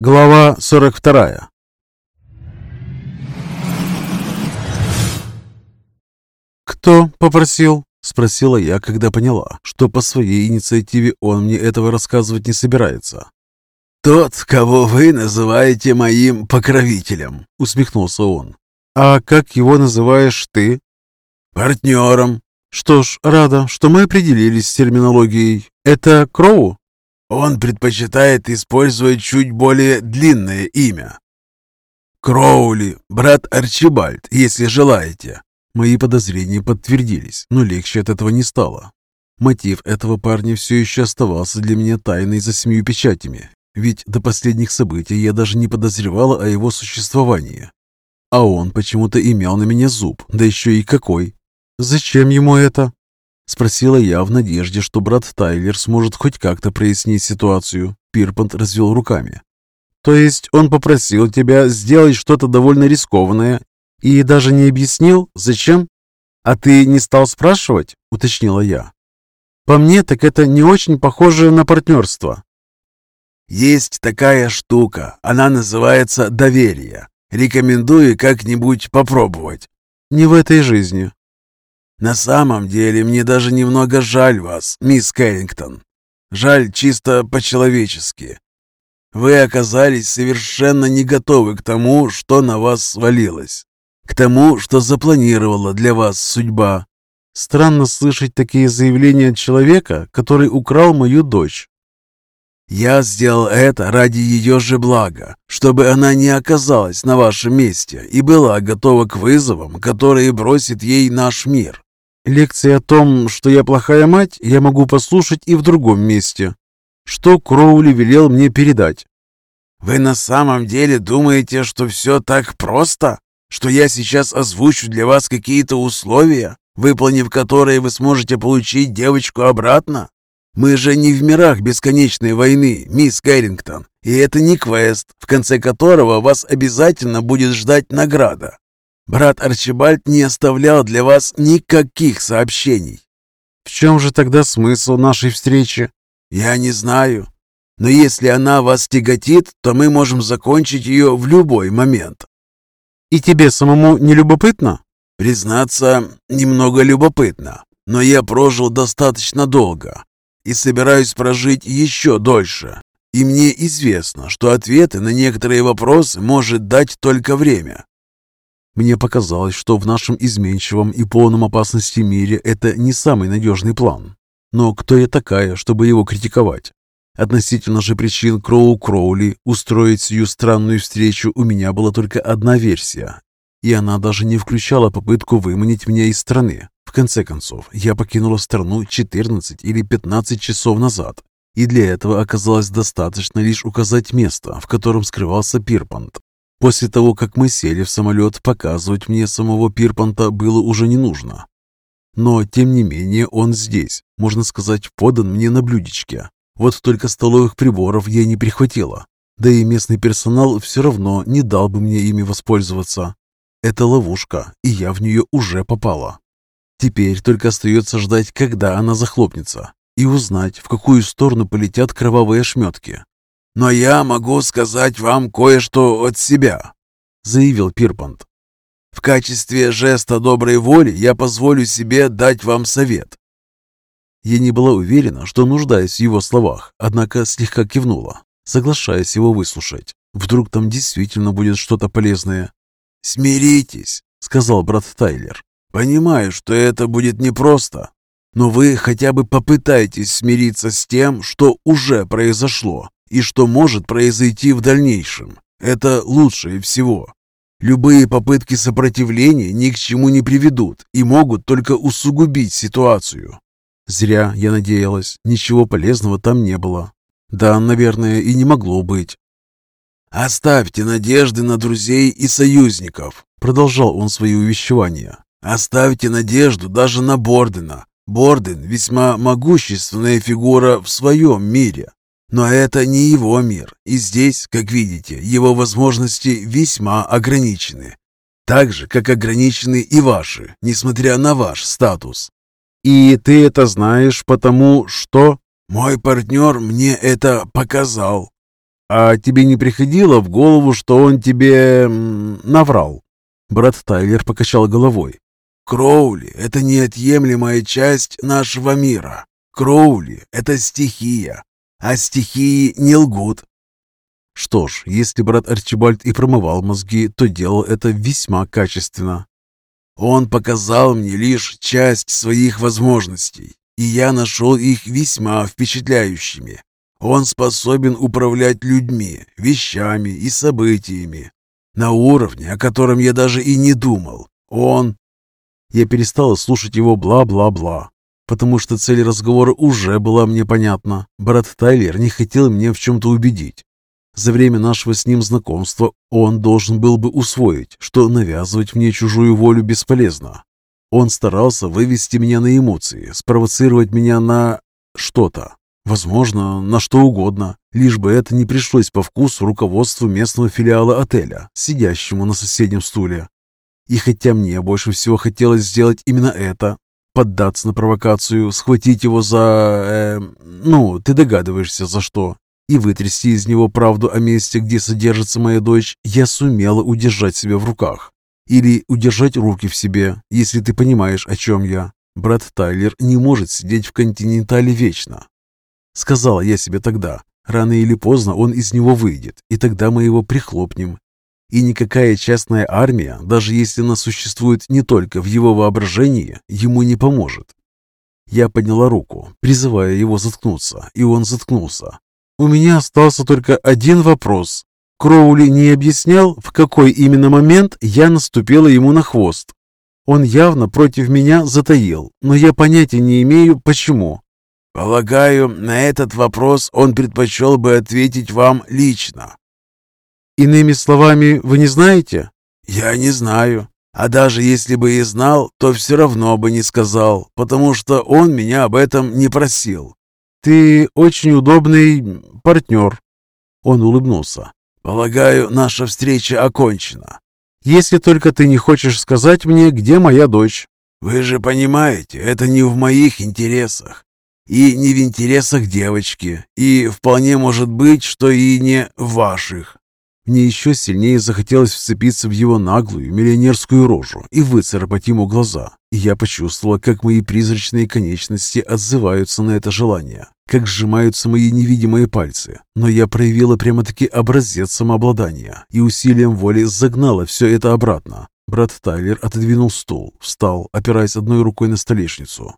Глава 42 «Кто попросил?» — спросила я, когда поняла, что по своей инициативе он мне этого рассказывать не собирается. «Тот, кого вы называете моим покровителем», — усмехнулся он. «А как его называешь ты?» «Партнером». «Что ж, рада, что мы определились с терминологией. Это Кроу?» Он предпочитает использовать чуть более длинное имя. Кроули, брат Арчибальд, если желаете. Мои подозрения подтвердились, но легче от этого не стало. Мотив этого парня все еще оставался для меня тайной за семью печатями, ведь до последних событий я даже не подозревала о его существовании. А он почему-то имел на меня зуб, да еще и какой. Зачем ему это? Спросила я в надежде, что брат Тайлер сможет хоть как-то прояснить ситуацию. Пирпант развел руками. «То есть он попросил тебя сделать что-то довольно рискованное и даже не объяснил, зачем? А ты не стал спрашивать?» — уточнила я. «По мне, так это не очень похоже на партнерство». «Есть такая штука, она называется доверие. Рекомендую как-нибудь попробовать». «Не в этой жизни», на самом деле, мне даже немного жаль вас, мисс Кэррингтон. Жаль чисто по-человечески. Вы оказались совершенно не готовы к тому, что на вас свалилось. К тому, что запланировала для вас судьба. Странно слышать такие заявления от человека, который украл мою дочь. Я сделал это ради ее же блага, чтобы она не оказалась на вашем месте и была готова к вызовам, которые бросит ей наш мир. Лекции о том, что я плохая мать, я могу послушать и в другом месте. Что Кроули велел мне передать? Вы на самом деле думаете, что все так просто? Что я сейчас озвучу для вас какие-то условия, выполнив которые вы сможете получить девочку обратно? Мы же не в мирах бесконечной войны, мисс Кэррингтон, и это не квест, в конце которого вас обязательно будет ждать награда. Брат Арчибальд не оставлял для вас никаких сообщений. В чем же тогда смысл нашей встречи? Я не знаю. Но если она вас тяготит, то мы можем закончить ее в любой момент. И тебе самому не любопытно? Признаться, немного любопытно. Но я прожил достаточно долго и собираюсь прожить еще дольше. И мне известно, что ответы на некоторые вопросы может дать только время. Мне показалось, что в нашем изменчивом и полном опасности мире это не самый надежный план. Но кто я такая, чтобы его критиковать? Относительно же причин Кроу Кроули устроить сию странную встречу у меня была только одна версия, и она даже не включала попытку выманить меня из страны. В конце концов, я покинула страну 14 или 15 часов назад, и для этого оказалось достаточно лишь указать место, в котором скрывался Пирпант. После того, как мы сели в самолет, показывать мне самого Пирпанта было уже не нужно. Но, тем не менее, он здесь, можно сказать, подан мне на блюдечке. Вот только столовых приборов я не прихватила. Да и местный персонал все равно не дал бы мне ими воспользоваться. Это ловушка, и я в нее уже попала. Теперь только остается ждать, когда она захлопнется, и узнать, в какую сторону полетят кровавые ошметки. «Но я могу сказать вам кое-что от себя», — заявил Пирпант. «В качестве жеста доброй воли я позволю себе дать вам совет». Я не была уверена, что нуждаюсь в его словах, однако слегка кивнула, соглашаясь его выслушать. Вдруг там действительно будет что-то полезное. «Смиритесь», — сказал брат Тайлер. «Понимаю, что это будет непросто, но вы хотя бы попытайтесь смириться с тем, что уже произошло, и что может произойти в дальнейшем. Это лучшее всего. Любые попытки сопротивления ни к чему не приведут и могут только усугубить ситуацию. Зря я надеялась, ничего полезного там не было. Да, наверное, и не могло быть. «Оставьте надежды на друзей и союзников», — продолжал он свои увещевания. «Оставьте надежду даже на Бордена. Борден весьма могущественная фигура в своем мире, но это не его мир, и здесь, как видите, его возможности весьма ограничены. Так же, как ограничены и ваши, несмотря на ваш статус. И ты это знаешь потому, что... Мой партнер мне это показал. А тебе не приходило в голову, что он тебе наврал?» Брат Тайлер покачал головой. «Кроули — это неотъемлемая часть нашего мира. Кроули — это стихия, а стихии не лгут». Что ж, если брат Арчибальд и промывал мозги, то делал это весьма качественно. «Он показал мне лишь часть своих возможностей, и я нашел их весьма впечатляющими. Он способен управлять людьми, вещами и событиями на уровне, о котором я даже и не думал. Он...» Я перестала слушать его бла-бла-бла, потому что цель разговора уже была мне понятна. Брат Тайлер не хотел меня в чем-то убедить. За время нашего с ним знакомства он должен был бы усвоить, что навязывать мне чужую волю бесполезно. Он старался вывести меня на эмоции, спровоцировать меня на что-то. Возможно, на что угодно, лишь бы это не пришлось по вкусу руководству местного филиала отеля, сидящему на соседнем стуле. И хотя мне больше всего хотелось сделать именно это, поддаться на провокацию, схватить его за... Э, ну, ты догадываешься, за что, и вытрясти из него правду о месте, где содержится моя дочь, я сумела удержать себя в руках. Или удержать руки в себе, если ты понимаешь, о чем я. Брат Тайлер не может сидеть в континентале вечно. Сказала я себе тогда. Рано или поздно он из него выйдет, и тогда мы его прихлопнем. И никакая частная армия, даже если она существует не только в его воображении, ему не поможет. Я подняла руку, призывая его заткнуться, и он заткнулся. У меня остался только один вопрос. Кроули не объяснял, в какой именно момент я наступила ему на хвост. Он явно против меня затаил, но я понятия не имею, почему. Полагаю, на этот вопрос он предпочел бы ответить вам лично. Иными словами, вы не знаете? Я не знаю. А даже если бы и знал, то все равно бы не сказал, потому что он меня об этом не просил. Ты очень удобный партнер. Он улыбнулся. Полагаю, наша встреча окончена. Если только ты не хочешь сказать мне, где моя дочь. Вы же понимаете, это не в моих интересах и не в интересах девочки, и вполне может быть, что и не в ваших». Мне еще сильнее захотелось вцепиться в его наглую миллионерскую рожу и выцарапать ему глаза. И я почувствовала, как мои призрачные конечности отзываются на это желание, как сжимаются мои невидимые пальцы. Но я проявила прямо-таки образец самообладания и усилием воли загнала все это обратно. Брат Тайлер отодвинул стул, встал, опираясь одной рукой на столешницу,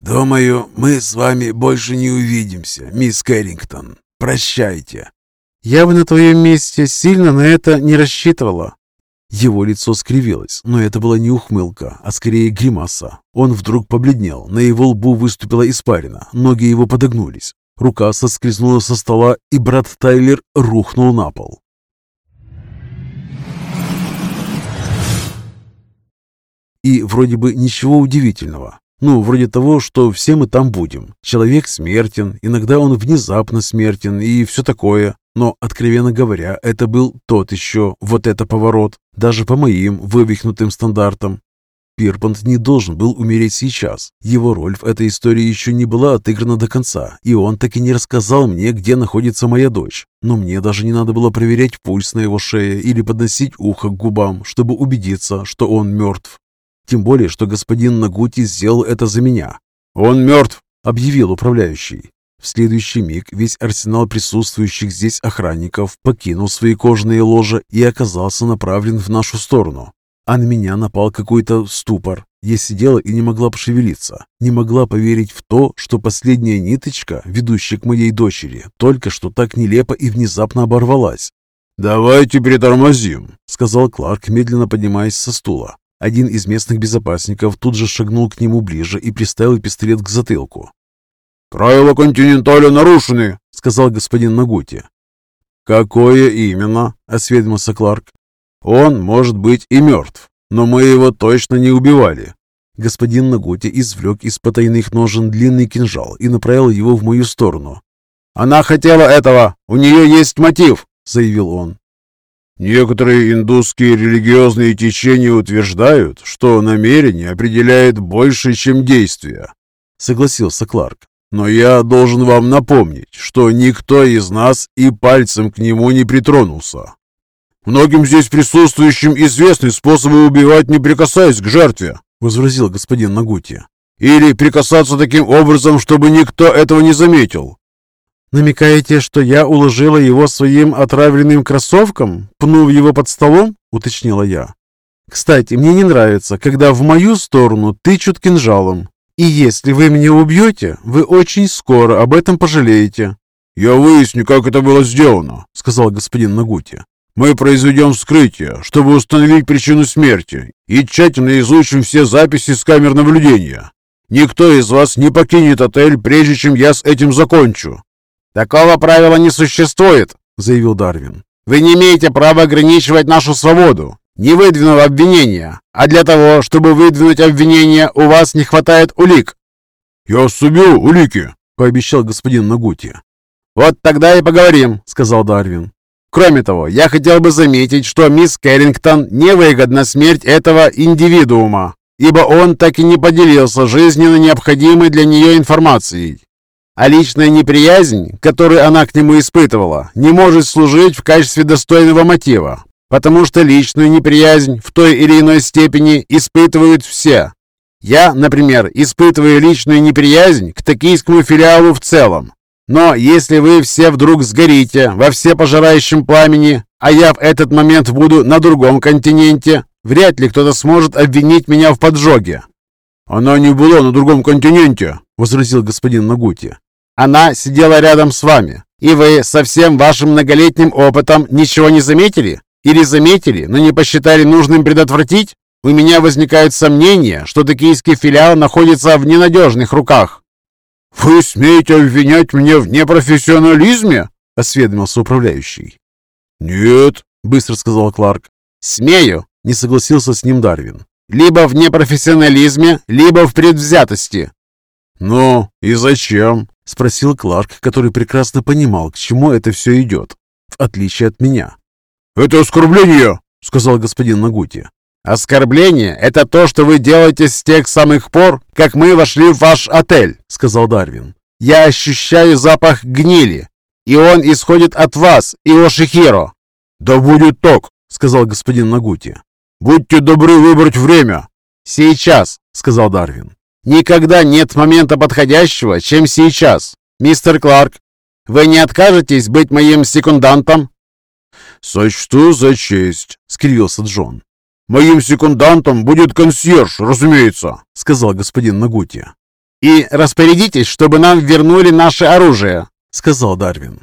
«Думаю, мы с вами больше не увидимся, мисс Кэррингтон. Прощайте». «Я бы на твоем месте сильно на это не рассчитывала». Его лицо скривилось, но это была не ухмылка, а скорее гримаса. Он вдруг побледнел, на его лбу выступила испарина, ноги его подогнулись. Рука соскользнула со стола, и брат Тайлер рухнул на пол. И вроде бы ничего удивительного. Ну, вроде того, что все мы там будем. Человек смертен, иногда он внезапно смертен и все такое. Но, откровенно говоря, это был тот еще, вот это поворот, даже по моим вывихнутым стандартам. Пирпант не должен был умереть сейчас. Его роль в этой истории еще не была отыграна до конца, и он так и не рассказал мне, где находится моя дочь. Но мне даже не надо было проверять пульс на его шее или подносить ухо к губам, чтобы убедиться, что он мертв. Тем более, что господин Нагути сделал это за меня. «Он мертв!» — объявил управляющий. В следующий миг весь арсенал присутствующих здесь охранников покинул свои кожаные ложа и оказался направлен в нашу сторону. А на меня напал какой-то ступор. Я сидела и не могла пошевелиться, не могла поверить в то, что последняя ниточка, ведущая к моей дочери, только что так нелепо и внезапно оборвалась. «Давайте притормозим», — сказал Кларк, медленно поднимаясь со стула. Один из местных безопасников тут же шагнул к нему ближе и приставил пистолет к затылку. «Правила континенталя нарушены», — сказал господин Нагути. «Какое именно?» — осведомился Кларк. «Он может быть и мертв, но мы его точно не убивали». Господин Нагути извлек из потайных ножен длинный кинжал и направил его в мою сторону. «Она хотела этого! У нее есть мотив!» — заявил он. Некоторые индусские религиозные течения утверждают, что намерение определяет больше, чем действие, согласился Кларк. Но я должен вам напомнить, что никто из нас и пальцем к нему не притронулся. Многим здесь присутствующим известны способы убивать, не прикасаясь к жертве, возразил господин Нагути. Или прикасаться таким образом, чтобы никто этого не заметил. «Намекаете, что я уложила его своим отравленным кроссовком, пнув его под столом?» — уточнила я. «Кстати, мне не нравится, когда в мою сторону тычут кинжалом. И если вы меня убьете, вы очень скоро об этом пожалеете». «Я выясню, как это было сделано», — сказал господин Нагути. «Мы произведем вскрытие, чтобы установить причину смерти, и тщательно изучим все записи с камер наблюдения. Никто из вас не покинет отель, прежде чем я с этим закончу. «Такого правила не существует», — заявил Дарвин. «Вы не имеете права ограничивать нашу свободу, не выдвинув обвинения. А для того, чтобы выдвинуть обвинение, у вас не хватает улик». «Я соберу улики», — пообещал господин Нагути. «Вот тогда и поговорим», — сказал Дарвин. «Кроме того, я хотел бы заметить, что мисс Кэррингтон невыгодна смерть этого индивидуума, ибо он так и не поделился жизненно необходимой для нее информацией. А личная неприязнь, которую она к нему испытывала, не может служить в качестве достойного мотива, потому что личную неприязнь в той или иной степени испытывают все. Я, например, испытываю личную неприязнь к токийскому филиалу в целом. Но если вы все вдруг сгорите во всепожирающем пламени, а я в этот момент буду на другом континенте, вряд ли кто-то сможет обвинить меня в поджоге. «Она не была на другом континенте», — возразил господин Нагути. «Она сидела рядом с вами, и вы со всем вашим многолетним опытом ничего не заметили? Или заметили, но не посчитали нужным предотвратить? У меня возникают сомнения, что токийский филиал находится в ненадежных руках». «Вы смеете обвинять меня в непрофессионализме?» — осведомился управляющий. «Нет», — быстро сказал Кларк. «Смею», — не согласился с ним Дарвин. Либо в непрофессионализме, либо в предвзятости. «Ну, и зачем?» — спросил Кларк, который прекрасно понимал, к чему это все идет, в отличие от меня. «Это оскорбление!» — сказал господин Нагути. «Оскорбление — это то, что вы делаете с тех самых пор, как мы вошли в ваш отель», — сказал Дарвин. «Я ощущаю запах гнили, и он исходит от вас, Иошихиро». «Да будет так», — сказал господин Нагути. «Будьте добры выбрать время». «Сейчас», — сказал Дарвин. «Никогда нет момента подходящего, чем сейчас. Мистер Кларк, вы не откажетесь быть моим секундантом?» «Сочту за честь», — скривился Джон. «Моим секундантом будет консьерж, разумеется», — сказал господин Нагути. «И распорядитесь, чтобы нам вернули наше оружие», — сказал Дарвин.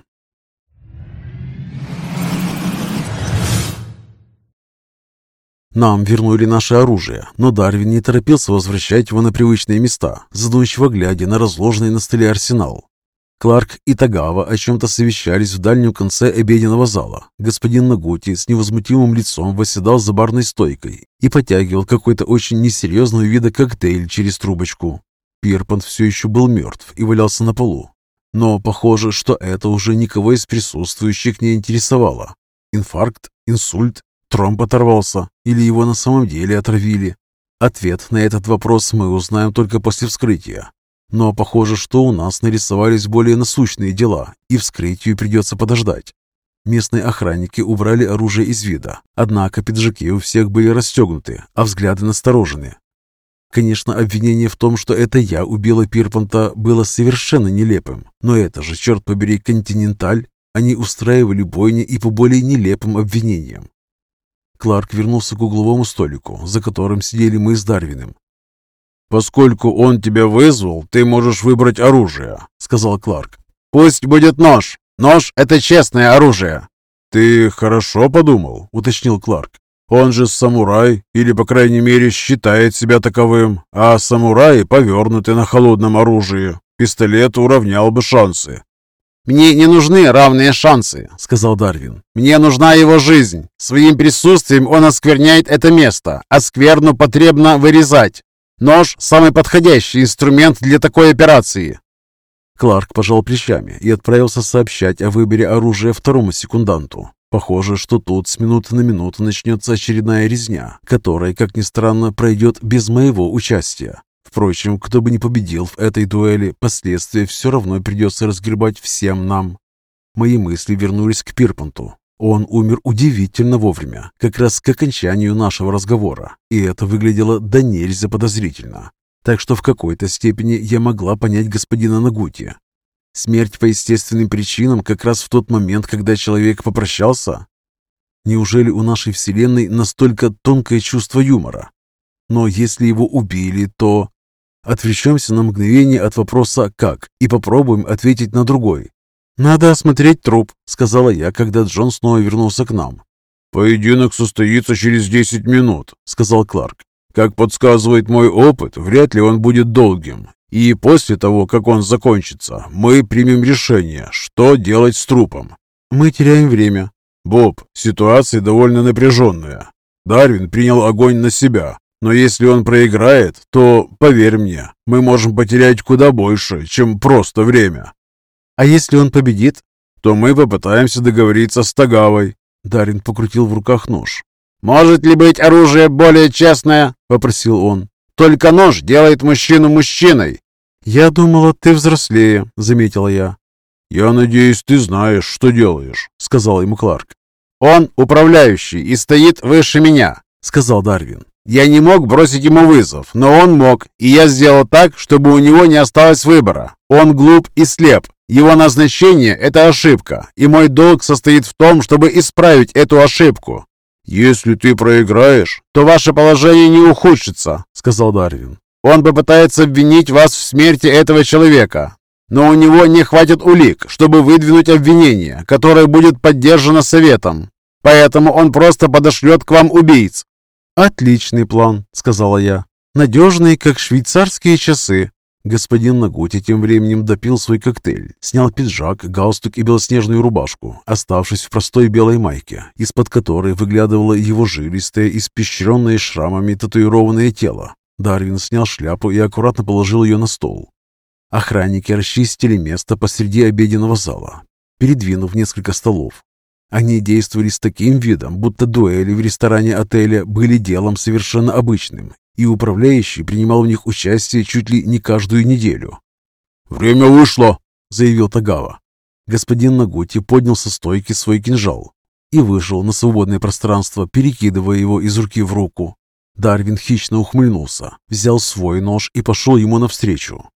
Нам вернули наше оружие, но Дарвин не торопился возвращать его на привычные места, задумчиво глядя на разложенный на столе арсенал. Кларк и Тагава о чем-то совещались в дальнем конце обеденного зала. Господин Нагути с невозмутимым лицом восседал за барной стойкой и потягивал какой-то очень несерьезного вида коктейль через трубочку. Пирпант все еще был мертв и валялся на полу. Но похоже, что это уже никого из присутствующих не интересовало. Инфаркт, инсульт Тромб оторвался или его на самом деле отравили? Ответ на этот вопрос мы узнаем только после вскрытия. Но похоже, что у нас нарисовались более насущные дела, и вскрытию придется подождать. Местные охранники убрали оружие из вида, однако пиджаки у всех были расстегнуты, а взгляды насторожены. Конечно, обвинение в том, что это я убила Пирпанта, было совершенно нелепым, но это же, черт побери, континенталь. Они устраивали бойни и по более нелепым обвинениям. Кларк вернулся к угловому столику, за которым сидели мы с Дарвином. «Поскольку он тебя вызвал, ты можешь выбрать оружие», — сказал Кларк. «Пусть будет нож. Нож — это честное оружие». «Ты хорошо подумал», — уточнил Кларк. «Он же самурай, или, по крайней мере, считает себя таковым, а самураи повернуты на холодном оружии. Пистолет уравнял бы шансы. «Мне не нужны равные шансы», — сказал Дарвин. «Мне нужна его жизнь. Своим присутствием он оскверняет это место, а скверну потребно вырезать. Нож — самый подходящий инструмент для такой операции». Кларк пожал плечами и отправился сообщать о выборе оружия второму секунданту. Похоже, что тут с минуты на минуту начнется очередная резня, которая, как ни странно, пройдет без моего участия. Впрочем, кто бы ни победил в этой дуэли, последствия все равно придется разгребать всем нам. Мои мысли вернулись к Пирпанту. Он умер удивительно вовремя, как раз к окончанию нашего разговора, и это выглядело до нельзя подозрительно. Так что в какой-то степени я могла понять господина Нагути. Смерть по естественным причинам как раз в тот момент, когда человек попрощался? Неужели у нашей Вселенной настолько тонкое чувство юмора? Но если его убили, то... Отвлечемся на мгновение от вопроса «как» и попробуем ответить на другой. «Надо осмотреть труп», — сказала я, когда Джон снова вернулся к нам. «Поединок состоится через десять минут», — сказал Кларк. «Как подсказывает мой опыт, вряд ли он будет долгим. И после того, как он закончится, мы примем решение, что делать с трупом». «Мы теряем время». «Боб, ситуация довольно напряженная. Дарвин принял огонь на себя. Но если он проиграет, то, поверь мне, мы можем потерять куда больше, чем просто время. А если он победит, то мы попытаемся договориться с Тагавой. Дарин покрутил в руках нож. «Может ли быть оружие более честное?» – попросил он. «Только нож делает мужчину мужчиной». «Я думала, ты взрослее», – заметила я. «Я надеюсь, ты знаешь, что делаешь», – сказал ему Кларк. «Он управляющий и стоит выше меня», – сказал Дарвин. Я не мог бросить ему вызов, но он мог, и я сделал так, чтобы у него не осталось выбора. Он глуп и слеп. Его назначение – это ошибка, и мой долг состоит в том, чтобы исправить эту ошибку. «Если ты проиграешь, то ваше положение не ухудшится», – сказал Дарвин. «Он попытается обвинить вас в смерти этого человека, но у него не хватит улик, чтобы выдвинуть обвинение, которое будет поддержано советом. Поэтому он просто подошлет к вам убийц, «Отличный план», — сказала я. «Надежный, как швейцарские часы». Господин Нагути тем временем допил свой коктейль, снял пиджак, галстук и белоснежную рубашку, оставшись в простой белой майке, из-под которой выглядывало его жилистое, испещренное шрамами татуированное тело. Дарвин снял шляпу и аккуратно положил ее на стол. Охранники расчистили место посреди обеденного зала, передвинув несколько столов. Они действовали с таким видом, будто дуэли в ресторане отеля были делом совершенно обычным, и управляющий принимал в них участие чуть ли не каждую неделю. «Время вышло!» — заявил Тагава. Господин Нагути поднял со стойки свой кинжал и вышел на свободное пространство, перекидывая его из руки в руку. Дарвин хищно ухмыльнулся, взял свой нож и пошел ему навстречу.